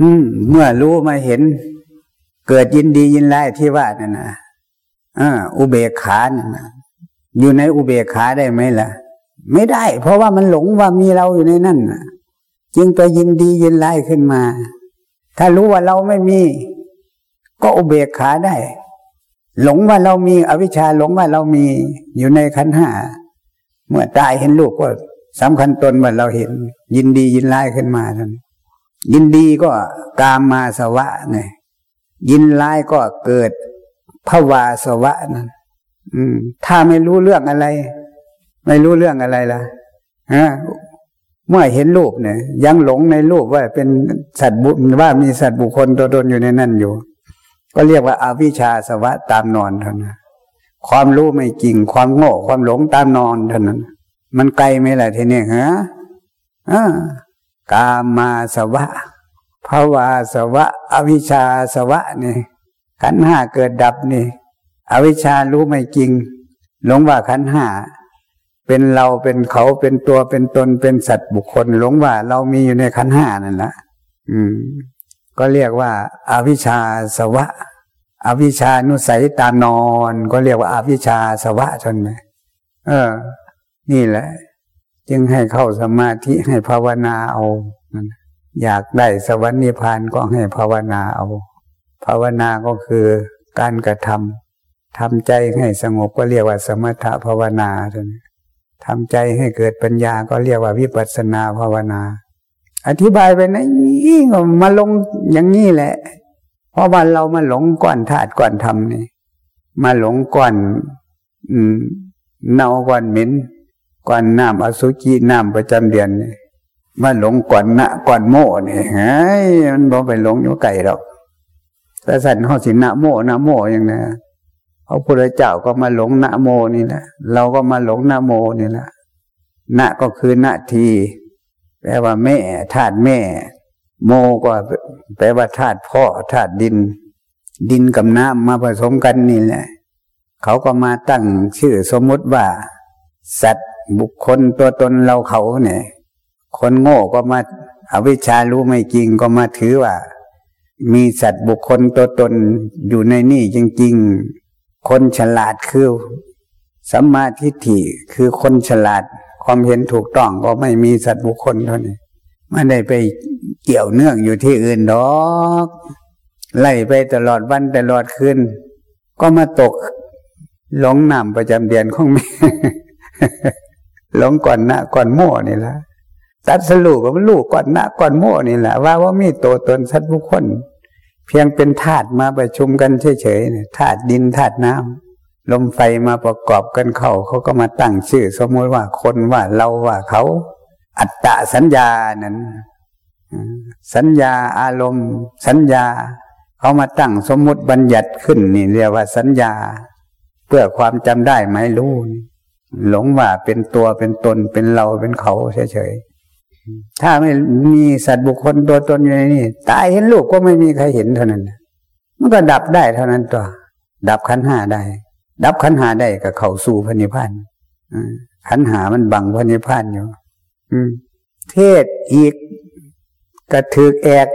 อืม เมื่อรู้มาเห็น เกิดยินดียินไล่ที่ว่านั่นนะอ่าอุเบกขานี่ยนะอยู่ในอุเบกขาได้ไหมล่ะ ไม่ได้ เพราะว่ามันหลงว่ามีเราอยู่ในนั่นนะจึงไปยินดียินไล่ขึ้นมา ถ้ารู้ว่าเราไม่มี ก็อุเบกขาได้ หลงว่าเรามีอวิชชาหลงว่าเรามีอยู่ในขันห้าเมื่อตายเห็นลูกก็สำคัญตนว่าเราเห็น ยินดียินร้ายขึ้นมาท่านยินดีก็กามมาสวะเนี่ยยินร้ายก็เกิดภาวาสวะนั่นอืม ถ้าไม่รู้เรื่องอะไร ไม่รู้เรื่องอะไรล่ะฮะเมื่อเห็นรูปเนี่ย ยังหลงในรูปว่าเป็นสัตว์บุว่ามีสัตว์บุคคลตัวตนอยู่ในนั่นอยู่ ก็เรียกว่าอาวิชชาสวะตามนอนเท่านั้นความรู้ไม่จริง ความโง่ความหลงตามนอนเท่านั้น มันไกลไหมล่ะทีนี้ฮะกามาสวะภาวาสวะ อวิชชาสวะนี่ขันห้าเกิดดับนี่ อวิชชารู้ไม่จริง หลงว่าขันห้าเป็นเราเป็นเขาเป็นตัวเป็นตนเป็นสัตว์บุคคล หลงว่าเรามีอยู่ในขันห้านั่นแหละอืม ก็เรียกว่าอาวิชชาสวะ อวิชานุสัยตานอน ก็เรียกว่าอาวิชชาสวะชนไหมเออ นี่แหละ จึงให้เข้าสมาธิให้ภาวนาเอาอยากได้สวรรค์นิพพานก็ให้ภาวนาเอา ภาวนาก็คือการกระทำทำใจให้สงบก็เรียกว่าสมถะภาวนาท่านทำใจให้เกิดปัญญาก็เรียกว่าวิปัสสนาภาวนา อธิบายไปนะยิ่งมาลงอย่างนี้แหละ เพราะว่าเรามาหลงก่อนธาตุก่อนธรรมนี่มาหลงก่อนอืมเน่าก่อนเหม็นก่อนน้ำอสุจิน้ำประจำเดือนนี่มาหลงก่อนนะก่อนโม่เนี่ยเฮ้ยมันบอกไปหลงอยู่ไก่หรอกแต่สันข้อสินะโมนะโมอย่างนี้พระพุทธเจ้าก็มาหลงนะโมนี่แหละเราก็มาหลงนะโมนี่แหละนะก็คือนาที แปลว่าแม่ธาตุแม่ โมก็แปลว่าธาตุพ่อธาตุดิน ดินกับน้ำมาผสมกันนี่แหละเขาก็มาตั้งชื่อสมมุติว่า สัตว์บุคคลตัวตนเราเขาเนี่ย คนโง่ก็มาอาวิชารู้ไม่จริงก็มาถือว่า มีสัตว์บุคคลตัวตนอยู่ในนี่จริงคนฉลาดคือสัมมาทิฏฐิคือคนฉลาด ความเห็นถูกต้องก็ไม่มีสัตว์บุคคลเท่านี้ไม่ได้ไปเกี่ยวเนื่องอยู่ที่อื่นดอกไล่ไปตลอดวันตลอดคืนก็มาตกหลงนำประจำเดือนของแม่หลงก่อนหน้าก่อนโม่นี่ละตัดสรุปว่าลูกก่อนหน้าก่อนโม่นี่แหละว่าว่ามีตัวตนสัตว์บุคคล เพียงเป็นธาตุมาประชุมกันเฉยๆธาตุดินธาตุน้ำ ลมไฟมาประกอบกันเข้าเขาก็มาตั้งชื่อ สมมติว่าคนว่าเราว่าเขา อัตตะสัญญานั้น สัญญาอารมณ์ สัญญาเขามาตั้งสมมุติบัญญัติขึ้นนี่เรียกว่าสัญญา เพื่อความจำได้ไหมรู้หลงว่าเป็นตัวเป็นตนเป็นเราเป็นเขาเฉยๆถ้าไม่มีสัตว์บุคคลตัวตนอยู่ในนี้ตายเห็นลูกก็ไม่มีใครเห็นเท่านั้นมันก็ดับได้เท่านั้นตัว ดับขันห้าได้ ดับขันหาได้ก็เข้าสู่พระนิพพานขันหามันบังพระนิพพานอยู่เทศอีกกระถือแอก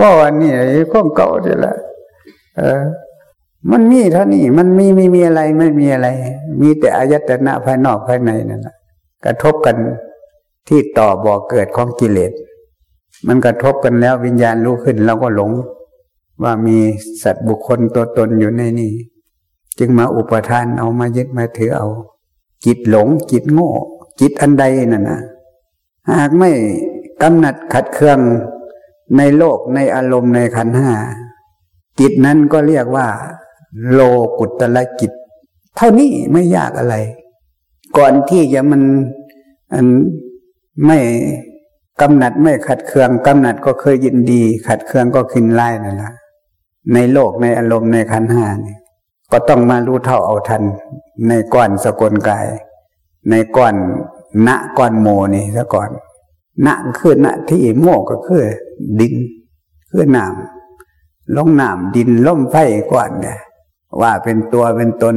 ว่าวันนี้ไอ้ข้องเก่าเดียละเออ มันมีเท่านี้ มันมีไม่มีอะไรไม่มีอะไร มีแต่อายตนะภายนอกภายในนั่นแหละกระทบกันที่ต่อบ่อเกิดของกิเลส มันกระทบกันแล้ววิญญาณรู้ขึ้นเราก็หลง ว่ามีสัตว์บุคคลตัวตนอยู่ในนี้ จึงมาอุปทานเอามายึดมาถือเอา จิตหลงจิตโง่ จิตอันใดนั่นนะหากไม่กำหนัดขัดเครื่องในโลกในอารมณ์ในขันห้าจิตนั้นก็เรียกว่า โลกุตละจิต เท่านี้ไม่ยากอะไร ก่อนที่จะมันอันไม่กำหนัดไม่ขัดเคืองกำหนัดก็เคยยินดี ขัดเคืองก็คินไล่นั่นแหละ ในโลกในอารมณ์ในขันห้านี่ก็ต้องมารู้เท่าเอาทัน ในก้อนสกลกาย ในก้อนณก้อนโมนี่ซะก่อนณคือณที่โมก็คือ ดิน คือน้ำลงน้ำดินล่มไฟก่อนเนี่ยว่าเป็นตัวเป็นตน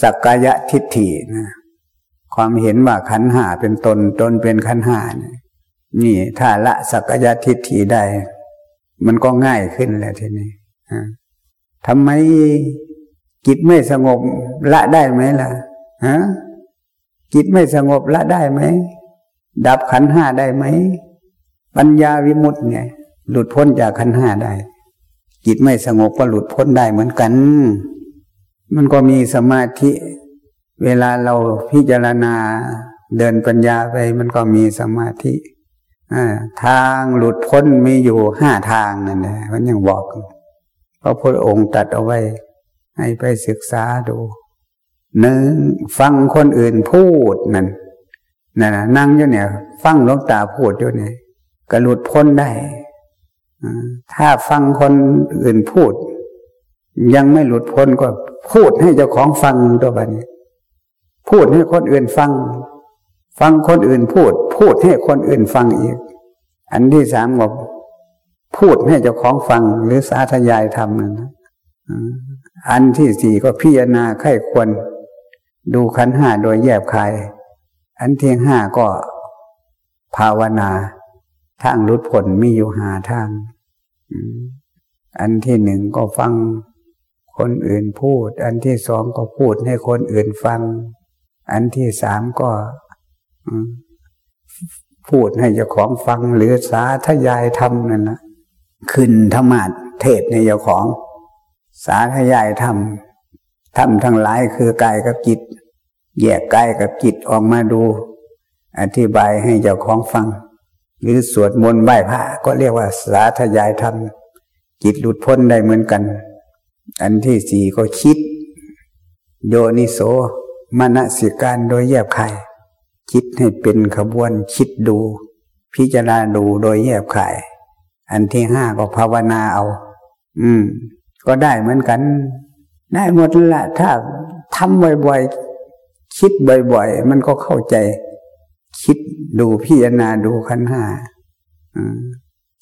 สักกายทิฏฐินะความเห็นว่าขันหาเป็นตนตนเป็นขันหานี่นี่ถ้าละสักยทิฏฐิได้ มันก็ง่ายขึ้นแล้วทีนี้ ทำไมจิตไม่สงบละได้ไหมล่ะฮะจิตไม่สงบละได้ไหม ดับขันห้าได้ไหม ปัญญาวิมุตต์เนี่ยหลุดพ้นจากขันห้าได้ จิตไม่สงบก็หลุดพ้นได้เหมือนกัน มันก็มีสมาธิ เวลาเราพิจารณาเดินปัญญาไป มันก็มีสมาธิทางหลุดพ้นมีอยู่ห้าทางนั่นแหละมันยังบอก พระพุทธองค์ตัดเอาไว้ ให้ไปศึกษาดูหนึ่งฟังคนอื่นพูดนั่นนั่นนั่งอยู่เนี่ย ฟังหลวงตาพูดอยู่เนี่ยก็หลุดพ้นได้ถ้าฟังคนอื่นพูด ยังไม่หลุดพ้นก็พูดให้เจ้าของฟังตัวบันี้พูดให้คนอื่นฟัง ฟังคนอื่นพูด พูดให้คนอื่นฟังอีก อันที่สามก็ พูดให้เจ้าของฟังหรือสาธยายทำนะอันที่สี่ก็พิจารณาไข้ควร ดูขันห้าโดยแยบคาย อันที่ห้าก็ภาวนาทางรุดผลมีอยู่หาทาง อันที่หนึ่งก็ฟังคนอื่นพูด อันที่สองก็พูดให้คนอื่นฟัง อันที่สามก็พูดให้เจ้าของฟังหรือสาธยายทำนั่นนะ ขึ้นธรรมะเทศในเจ้าของ สาธยายทำทำทั้งหลายคือกายกับจิต แยกกายกับจิตออกมาดู อธิบายให้เจ้าของฟัง หรือสวดมนต์ไหว้พระก็เรียกว่าสาธยายธรรม จิตหลุดพ้นได้เหมือนกัน อันที่สี่ก็คิด โยนิโสมนสิการโดยแยบคายคิดให้เป็นขบวนคิดดู พิจารณาดูโดยแยบคาย อันที่ห้าก็ภาวนาเอา อืม ก็ได้เหมือนกัน ได้หมดละ ถ้าทำบ่อยๆ คิดบ่อยๆ มันก็เข้าใจ คิดดูพิจารณาดูขันห้า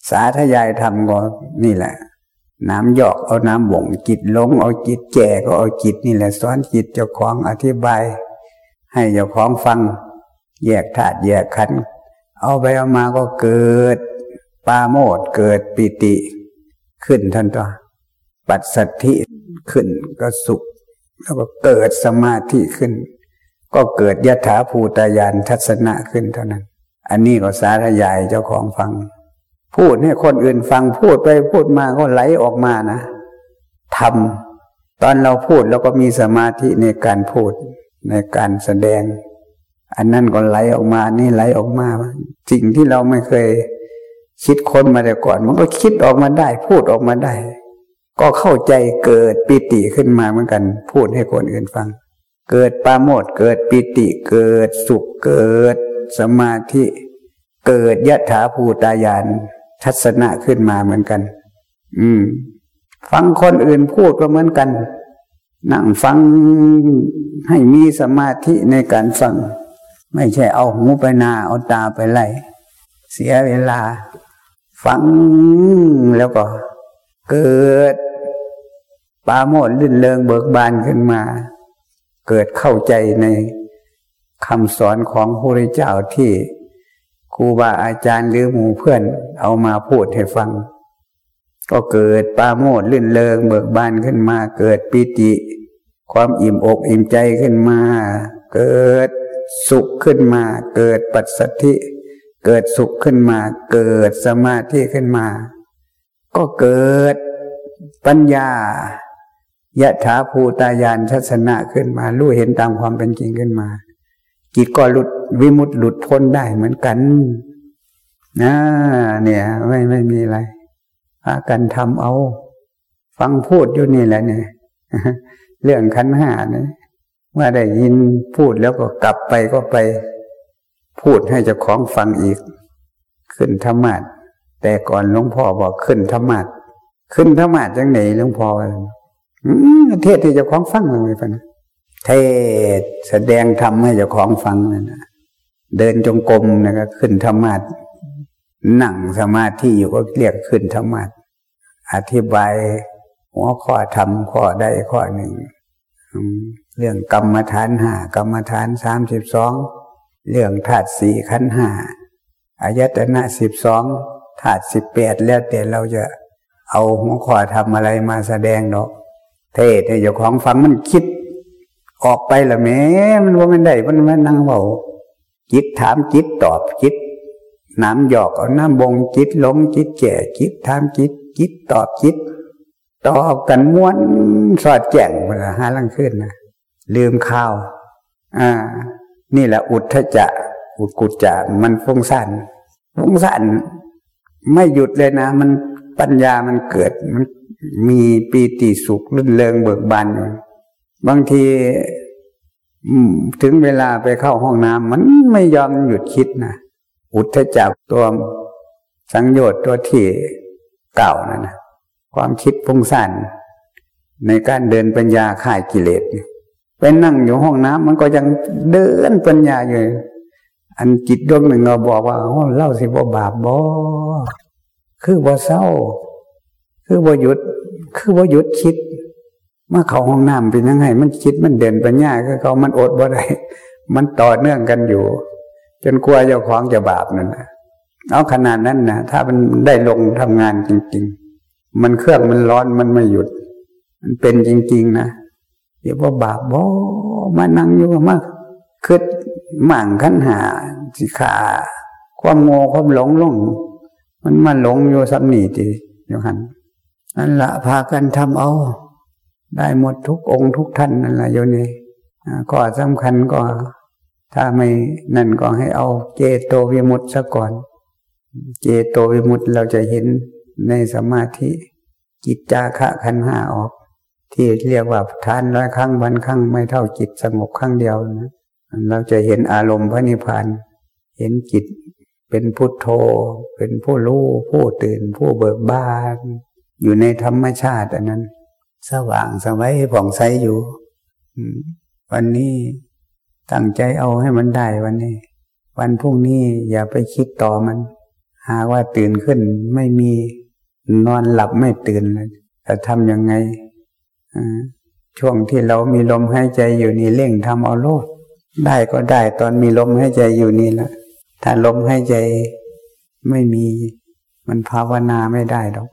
สาธยายทำก็นี่แหละ น้ำหยอกเอาน้ำบ่งจิตลง เอาจิตแจก็เอาจิตนี่แหละสอนจิตเจ้าของอธิบาย ให้เจ้าของฟัง แยกธาตุแยกขันเอาไปเอามาก็เกิด ปาโมดเกิดปิติขึ้นทันตัวปัสสัทธิขึ้นก็สุข แล้วก็เกิดสมาธิขึ้น ก็เกิดยถาภูตายานทัศนะขึ้นเท่านั้น อันนี้ก็สาธยายเจ้าของฟัง พูดให้คนอื่นฟังพูดไปพูดมาก็ไหลออกมานะทำตอนเราพูดเราก็มีสมาธิในการพูดในการแสดง อันนั้นก็ไหลออกมานี่ไหลออกมาสิ่งที่เราไม่เคย คิดค้นมาแต่ก่อน มันก็คิดออกมาได้ พูดออกมาได้ ก็เข้าใจเกิดปิติขึ้นมาเหมือนกัน พูดให้คนอื่นฟัง เกิดปาโมดเกิดปิติ เกิดสุขเกิดสมาธิ เกิดยะถาภูตายานทัศนะขึ้นมาเหมือนกัน อืม ฟังคนอื่นพูดก็เหมือนกัน นั่งฟังให้มีสมาธิในการฟัง ไม่ใช่เอาหูไปนาเอาตาไปไล่เสียเวลา ฟังแล้วก็ เกิดปาโมดลื่นเลิงเบิกบานขึ้นมา เกิดเข้าใจในคำสอนของพระเจ้าที่ครูบาอาจารย์หรือหมู่เพื่อนเอามาพูดให้ฟัง ก็เกิดปาโมดลื่นเลิงเบิกบานขึ้นมา เกิดปิติ ความอิ่มอกอิ่มใจขึ้นมา เกิดสุขขึ้นมา เกิดปัสสธิ เกิดสุขขึ้นมา เกิดสมาธิขึ้นมา ก็เกิดปัญญายะถาภูตายานทัศนะขึ้นมารู้เห็นตามความเป็นจริงขึ้นมา จิตก็หลุดวิมุตต์หลุดพ้นได้เหมือนกันนะเนี่ย ไม่ไม่มีอะไรพากันทำเอา ฟังพูดอยู่นี่แหละเนี่ยเรื่องขันหาเนี่ยเมื่อได้ยินพูดแล้วก็กลับไปก็ไป พูดให้เจ้าของฟังอีก ขึ้นธรรมะแต่ก่อนหลวงพ่อบอกขึ้นธรรมะขึ้นธรรมะจังไหนหลวงพ่อเทศที่เจ้าของฟังเลยปะนะเทศแสดงธรรมให้เจ้าของฟังนั่นนะเดินจงกรมนะก็ขึ้นธรรมะนั่งสมาธิอยู่ก็เรียกขึ้นธรรมะอธิบายหัวข้อธรรมข้อใดข้อหนึ่งเรื่องกรรมฐานห้ากรรมฐานสามสิบสอง เรื่องธาตุสี่ขันห้าอายตนะสิบสองธาตุสิบแปดแล้วแต่เราจะเอาหัวข้อทำอะไรมาแสดงเนาะเทศเนี่ยเจ้าของฟังมันคิด ออกไปละแม้มันว่ามันได้มันมันนั่งเบาจิตถามจิตตอบจิตน้ำหยอกเอาน้ำบงจิตลงจิตแก่จิตถามจิตจิตตอบจิตตอบกันม้วนสอดแจ่งเวลาห้าลังขึ้นนะลืมข้าว อ่า นี่แหละอุทธจะ อุกุจจะ มันฟุ้งซ่านฟุ้งซ่านไม่หยุดเลยนะ มันปัญญามันเกิด มันมีปีติสุขรื่นเริงเบิกบานอยู่บางทีถึงเวลาไปเข้าห้องน้ำมันไม่ยอมหยุดคิดนะอุทธจักตัวสังโยชน์ตัวที่เก่านั่นนะความคิดพุ่งสั่นในการเดินปัญญาข่ายกิเลส ไปนั่งอยู่ห้องน้ำมันก็ยังเดินปัญญาอยู่ อันจิตดวงหนึ่งเราบอกว่าเล่าสิบ่บาปบ่คือบ่เศร้า คือบ่หยุด คือบ่หยุดคิดเมาเข้าห้องน้ำเป็นยังไง มันคิดมันเด่นปัญญาคือเขามันอดบ่ได้มันต่อเนื่องกันอยู่ จนกลัวเจ้าของจะบาปนั่นนะเอาขนาดนั้นนะถ้ามันได้ลงทำงานจริง ๆ มันเครื่องมันร้อนมันไม่หยุด มันเป็นจริง ๆ นะ เดี๋ยวว่าบาปบ่มานั่งอยู่มาคืดหมั่งขันหาสิขาความโง่ความหลงลง มันมาหลงอยู่สัมนีตีอยู่หันนั่นละพากันทำเอา ได้หมดทุกองค์ทุกท่านนั่นแหละโยนี่ก็สำคัญก็ ถ้าไม่นั่นก็ให้เอาเจโตวิมุตต์ซะก่อน เจโตวิมุตต์เราจะเห็นในสมาธิจิตจาคะขันห้าออก ที่เรียกว่าทานร้อยครั้งวันครั้งไม่เท่าจิตสงบครั้งเดียวนะเราจะเห็นอารมณ์พระนิพพานเห็นจิตเป็นพุทโธ เป็นผู้รู้ผู้ตื่นผู้เบิกบาน อยู่ในธรรมชาติอันนั้น สว่างสวัยผ่องใสอยู่วันนี้ตั้งใจเอาให้มันได้วันนี้ วันพรุ่งนี้อย่าไปคิดต่อมัน หาว่าตื่นขึ้นไม่มีนอนหลับไม่ตื่นจะทำยังไง ช่วงที่เรามีลมหายใจอยู่นี่เร่งทำเอาโลดได้ก็ได้ตอนมีลมหายใจอยู่นี่แหละถ้าลมหายใจไม่มีมันภาวนาไม่ได้หรอก